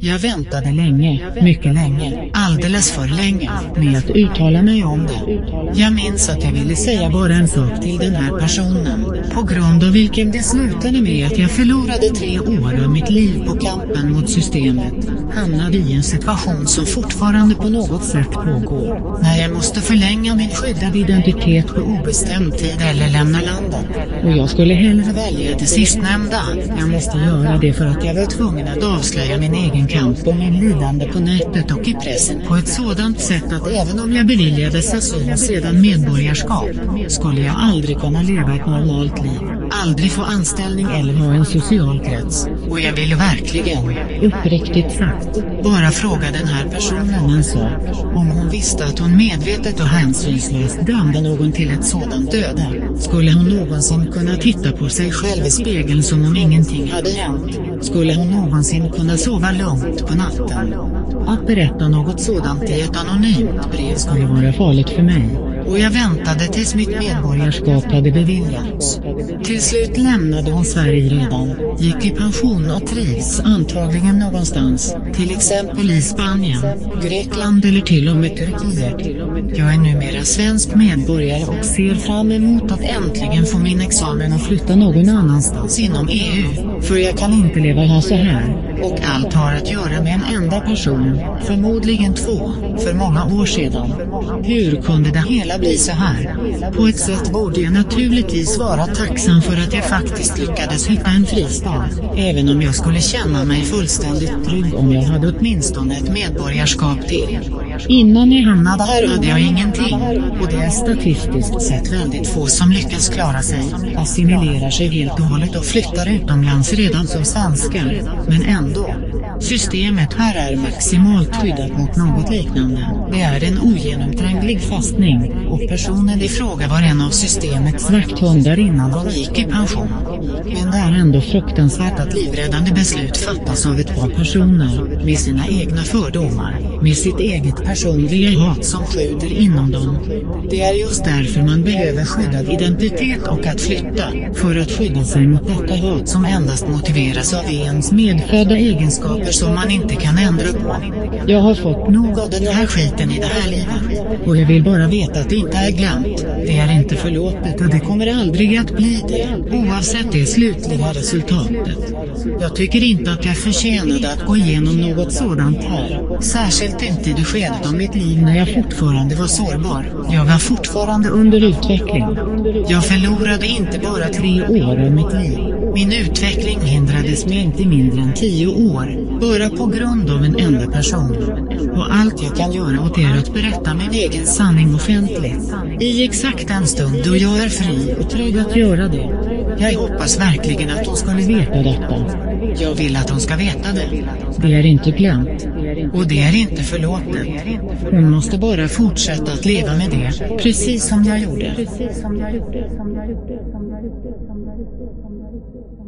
Jag väntade länge, mycket länge, alldeles för länge, med att uttala mig om det. Jag minns att jag ville säga bara en sak till den här personen, på grund av vilken det slutade med att jag förlorade tre år av mitt liv på kampen mot systemet, hamnade i en situation som fortfarande på något sätt pågår, när jag måste förlänga min skyddade identitet på obestämd tid eller lämna landet. Och jag skulle hellre välja det sistnämnda, jag måste göra det för att jag var tvungen att avslöja min egen kamp och min lidande på nätet och i pressen på ett sådant sätt att även om jag beviljades asyl och sedan medborgarskap, skulle jag aldrig kunna leva ett normalt liv, aldrig få anställning eller ha en social krets. Och jag ville verkligen, uppriktigt sagt, bara fråga den här personen en sak, om hon visste att hon medvetet och hänsynslöst dömde någon till ett sådant öde, skulle hon någonsin kunna titta på sig själv i spegeln som om ingenting hade hänt? Skulle hon någonsin kunna sova lugnt på natten? Att berätta något sådant i ett anonymt brev skulle vara farligt för mig. Och jag väntade tills mitt medborgarskap hade beviljats. Till slut lämnade hon Sverige redan, gick i pension och trivs antagligen någonstans, till exempel i Spanien, Grekland eller till och med Turkiet. Jag är numera svensk medborgare och ser fram emot att äntligen få min examen och flytta någon annanstans inom EU, för jag kan inte leva här så här. Och allt har att göra med en enda person, förmodligen två, för många år sedan. Hur kunde det hela bli så här? På ett sätt borde jag naturligtvis vara tacksam för att jag faktiskt lyckades hitta en fristad, även om jag skulle känna mig fullständigt trygg om jag hade åtminstone ett medborgarskap till. Innan jag hamnade här hade jag ingenting, och det är statistiskt sett väldigt få som lyckas klara sig, assimilerar sig helt och hållet och flyttar utomlands redan som svenskar, men ändå. Systemet här är maximalt skyddat mot något liknande. Det är en ogenomtränglig fastning, och personen i fråga var en av systemets vakthundar innan hon gick i pension. Men det är ändå fruktansvärt att livräddande beslut fattas av ett par personer, med sina egna fördomar, med sitt eget personliga hat som sjuder inom dem. Det är just därför man behöver skyddad identitet och att flytta, för att skydda sig mot detta hat som endast motiveras av ens medfödda egenskaper som man inte kan ändra på. Jag har fått nog av den här skiten i det här livet. Och jag vill bara veta att det inte är glömt. Det är inte förlåtet och det kommer aldrig att bli det, oavsett det slutliga resultatet. Jag tycker inte att jag förtjänade att gå igenom något sådant här. Särskilt inte i det skedet av mitt liv när jag fortfarande var sårbar. Jag var fortfarande under utveckling. Jag förlorade inte bara tre år av mitt liv. Min utveckling hindrades med inte mindre än tio år, bara på grund av en enda person. Och allt jag kan göra åt det är att berätta min egen sanning offentligt. I exakt en stund då jag är fri och trygg att göra det. Jag hoppas verkligen att hon skulle veta detta. Jag vill att hon ska veta det. Det är inte glömt. Och det är inte förlåtet. Hon måste bara fortsätta att leva med det, precis som jag gjorde. Precis som jag gjorde, som jag gjorde, som jag gjorde, som jag gjorde, som jag gjorde.